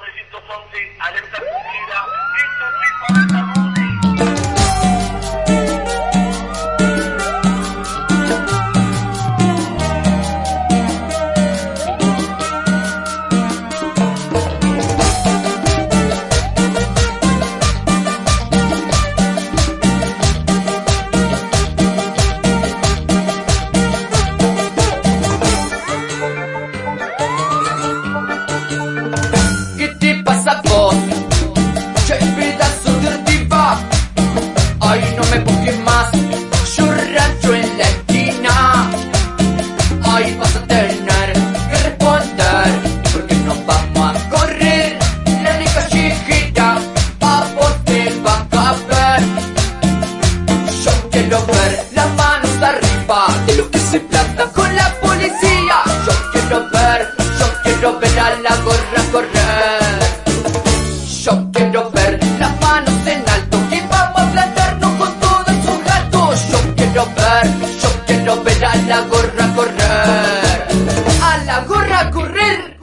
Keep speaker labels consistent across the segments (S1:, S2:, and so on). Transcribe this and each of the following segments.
S1: 1911, alerta cumplida. Esto es para
S2: Ay, no me busques más Yo rancho en la esquina. Ay, vas a tener que responder Porque no vamos a correr. La única chiquita A vos te va a caber Yo quiero ver las manos arriba De los que se plantan con la policía. Yo quiero ver, yo quiero ver a la gorra correr gorra correr. A la gorra correr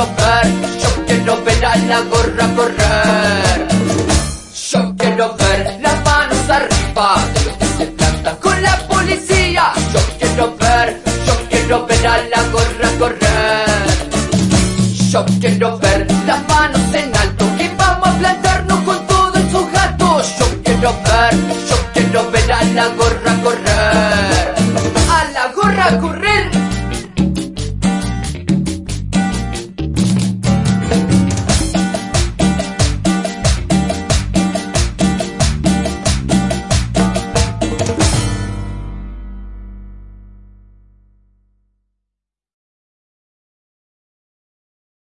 S2: quiero ver, yo quiero ver a la gorra correr. Yo quiero ver las manos arriba de los que se plantan con la policía. Yo quiero ver, yo quiero ver a la gorra correr. Yo quiero ver las manos en alto que vamos a plantarnos con todo en su gato. Yo quiero ver, yo quiero ver a la gorra